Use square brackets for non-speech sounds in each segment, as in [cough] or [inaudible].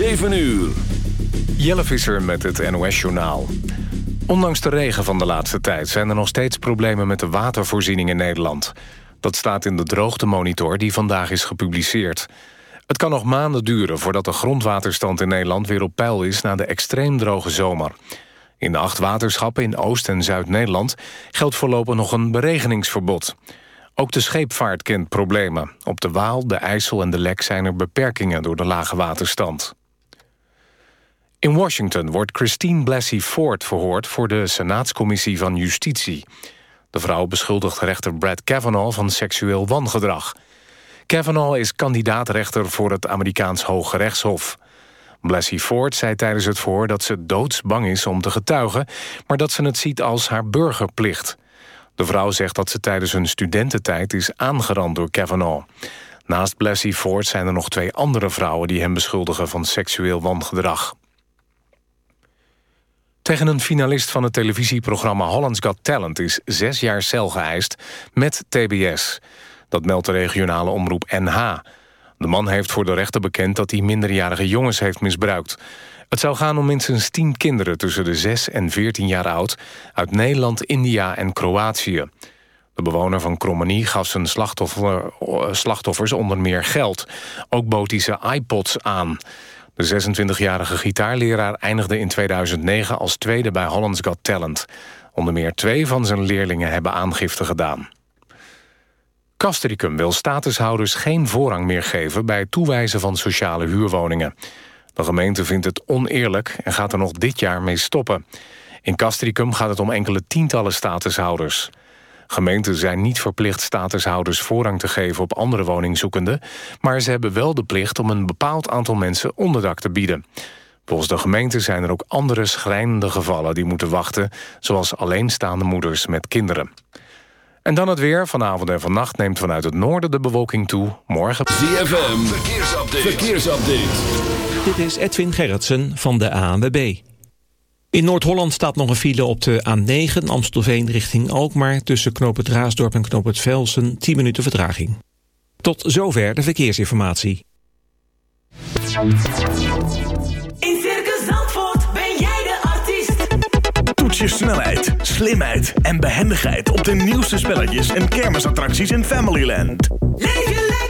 7 uur. Jelle Visser met het NOS-journaal. Ondanks de regen van de laatste tijd... zijn er nog steeds problemen met de watervoorziening in Nederland. Dat staat in de droogtemonitor die vandaag is gepubliceerd. Het kan nog maanden duren voordat de grondwaterstand in Nederland... weer op peil is na de extreem droge zomer. In de acht waterschappen in Oost- en Zuid-Nederland... geldt voorlopig nog een beregeningsverbod. Ook de scheepvaart kent problemen. Op de Waal, de IJssel en de Lek zijn er beperkingen door de lage waterstand. In Washington wordt Christine Blasey Ford verhoord... voor de Senaatscommissie van Justitie. De vrouw beschuldigt rechter Brad Kavanaugh van seksueel wangedrag. Kavanaugh is kandidaatrechter voor het Amerikaans Hoge Rechtshof. Blasey Ford zei tijdens het verhoor dat ze doodsbang is om te getuigen... maar dat ze het ziet als haar burgerplicht... De vrouw zegt dat ze tijdens hun studententijd is aangerand door Kavanaugh. Naast Blasey Ford zijn er nog twee andere vrouwen... die hem beschuldigen van seksueel wangedrag. Tegen een finalist van het televisieprogramma Holland's Got Talent... is zes jaar cel geëist met TBS. Dat meldt de regionale omroep NH. De man heeft voor de rechter bekend dat hij minderjarige jongens heeft misbruikt. Het zou gaan om minstens tien kinderen tussen de 6 en 14 jaar oud... uit Nederland, India en Kroatië. De bewoner van Krommenie gaf zijn slachtoffer, slachtoffers onder meer geld. Ook ze iPods aan. De 26-jarige gitaarleraar eindigde in 2009 als tweede bij Holland's Got Talent. Onder meer twee van zijn leerlingen hebben aangifte gedaan. Castricum wil statushouders geen voorrang meer geven... bij het toewijzen van sociale huurwoningen. De gemeente vindt het oneerlijk en gaat er nog dit jaar mee stoppen. In Castricum gaat het om enkele tientallen statushouders. Gemeenten zijn niet verplicht statushouders voorrang te geven op andere woningzoekenden, maar ze hebben wel de plicht om een bepaald aantal mensen onderdak te bieden. Volgens de gemeente zijn er ook andere schrijnende gevallen die moeten wachten, zoals alleenstaande moeders met kinderen. En dan het weer. Vanavond en vannacht neemt vanuit het noorden de bewolking toe. Morgen... ZFM, verkeersupdate. verkeersupdate. Dit is Edwin Gerritsen van de ANWB. In Noord-Holland staat nog een file op de A9 Amstelveen richting Alkmaar... tussen Knoop het Raasdorp en Knoop het Velsen 10 minuten vertraging. Tot zover de verkeersinformatie. In Circus Zandvoort ben jij de artiest. Toets je snelheid, slimheid en behendigheid... op de nieuwste spelletjes en kermisattracties in Familyland. Leef je lekker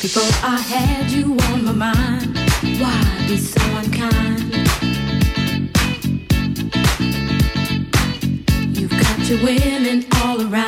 Before I had you on my mind, why be so unkind? You've got your women all around.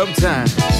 sometimes.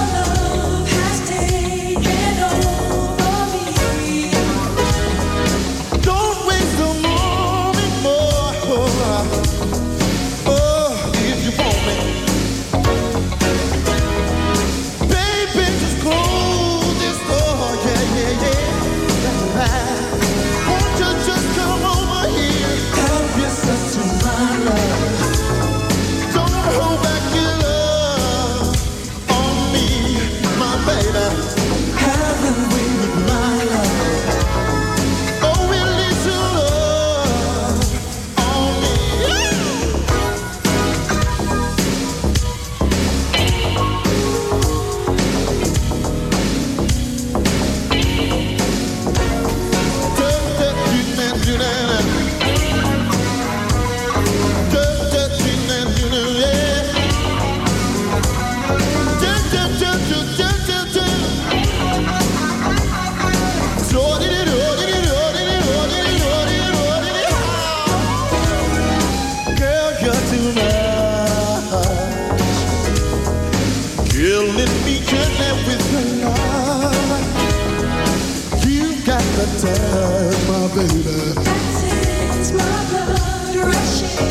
That's it, it's my blood rushing.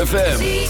ZFM.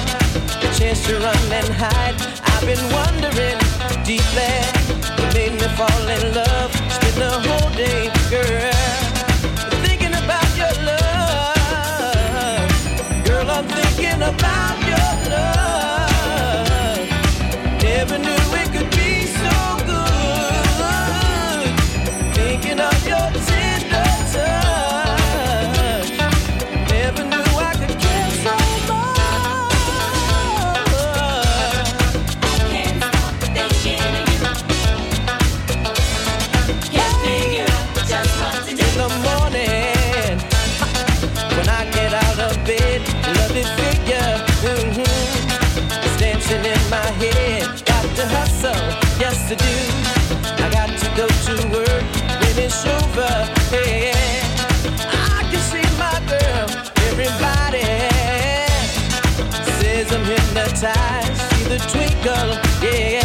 chance to run and hide. I've been wondering deeply what made me fall in love. Spend the whole day, girl, thinking about your love. Girl, I'm thinking about hypnotized. See the twinkle, yeah.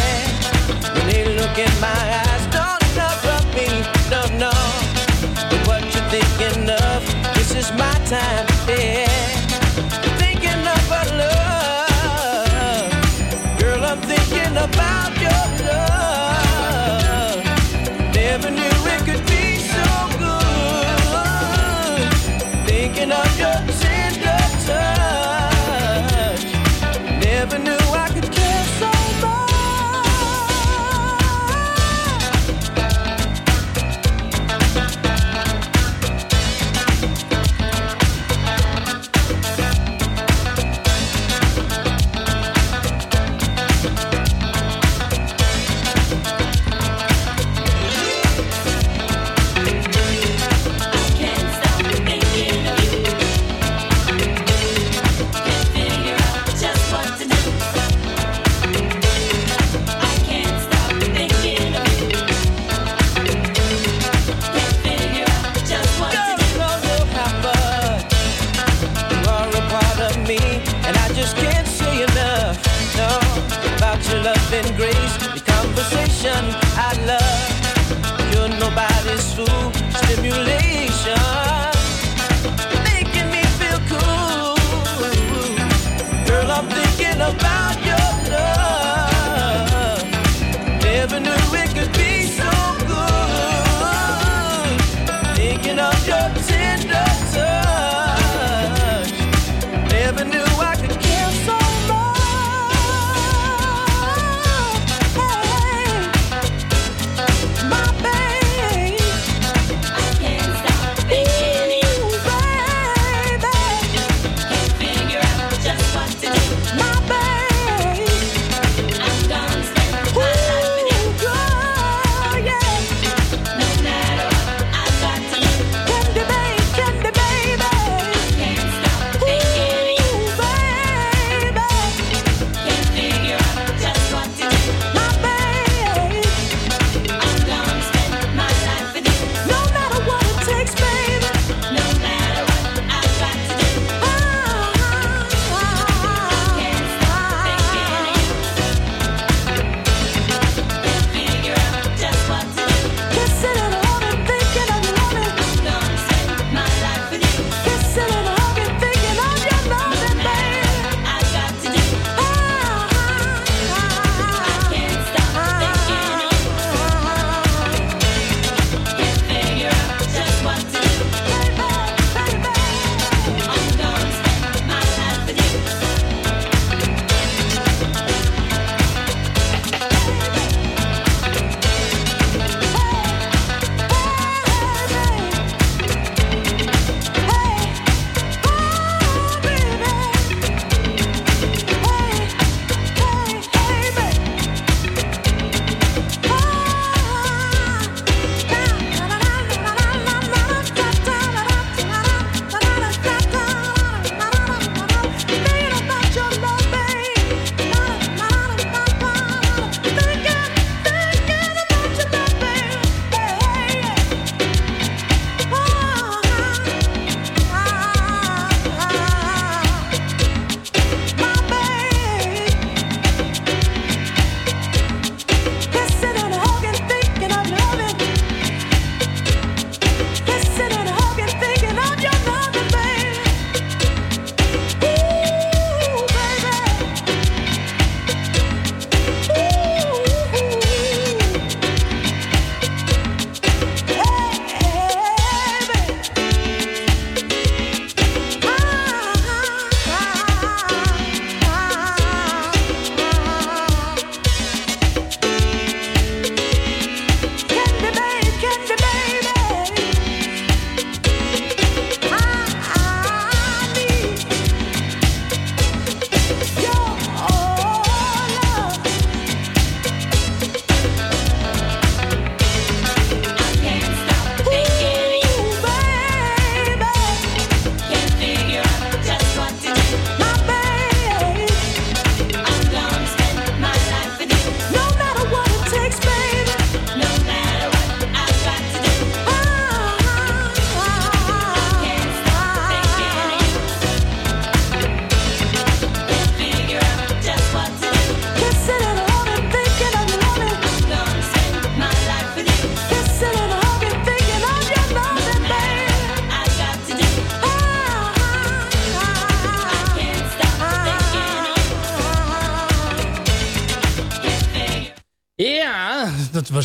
When they look in my eyes, don't interrupt me, no, no. But what you thinking of? This is my time, yeah. Thinking of our love, girl. I'm thinking about your love. Never knew it could be so good. Thinking of your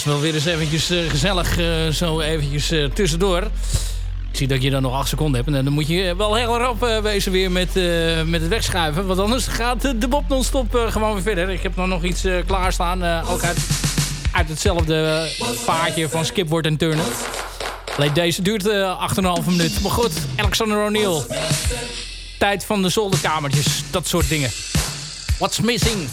wel weer eens eventjes eh, gezellig, eh, zo eventjes eh, tussendoor. Ik zie dat je dan nog acht seconden hebt. En dan moet je wel heel rap wezen weer met, met het wegschuiven. Want anders gaat de Bob non-stop gewoon weer verder. Ik heb nog nog iets klaarstaan. ook uit, uit hetzelfde paardje van Skipwoord en Turner. Alleen deze duurt eh 8,5 minuut. Maar goed, Alexander O'Neill. Tijd van de zolderkamertjes. Dat soort dingen. What's missing?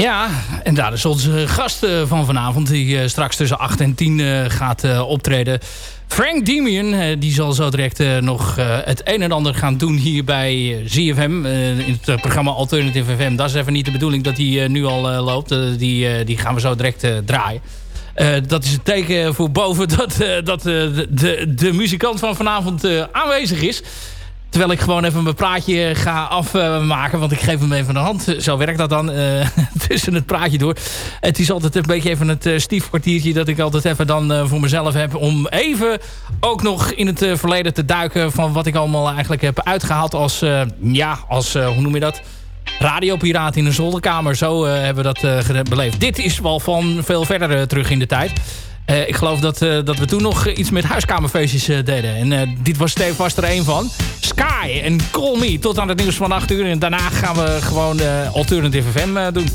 Ja, en daar is onze gast eh, van vanavond... die eh, straks tussen 8 en 10 eh, gaat optreden. Frank Demian, die zal zo direct nog het een en ander gaan doen hier bij ZFM. in het programma Alternative FM. Dat is even niet de bedoeling dat eh, nu al loopt. Die, die gaan we zo direct draaien. Dat is het teken voor boven [laughs] dat, dat de, de, muzikant van vanavond aanwezig is. Terwijl ik gewoon even mijn praatje ga afmaken. want ik geef hem even de hand. Zo werkt dat dan eh, [laughs] tussen het praatje door. Het is altijd een beetje even het uh, stiefkwartiertje... dat ik altijd even dan eh, voor mezelf heb... om even ook nog in het eh, verleden te duiken... van wat ik allemaal eigenlijk heb uitgehaald als... eh, ja, als, eh, hoe noem je dat? Radiopiraat in een zolderkamer. Zo eh, hebben we dat eh, beleefd. Dit is wel van veel verder eh, terug in de tijd. Eh, ik geloof dat, eh, dat we toen nog iets met huiskamerfeestjes eh, deden. En dit was vast er een van. Sky en Call Me tot aan het nieuws van 8 uur. En daarna gaan we gewoon Alternative FM doen.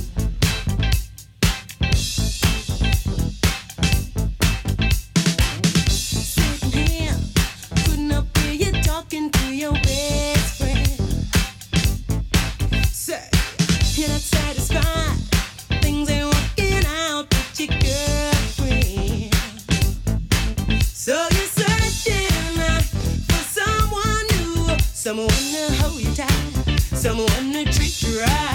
Someone to treat you right.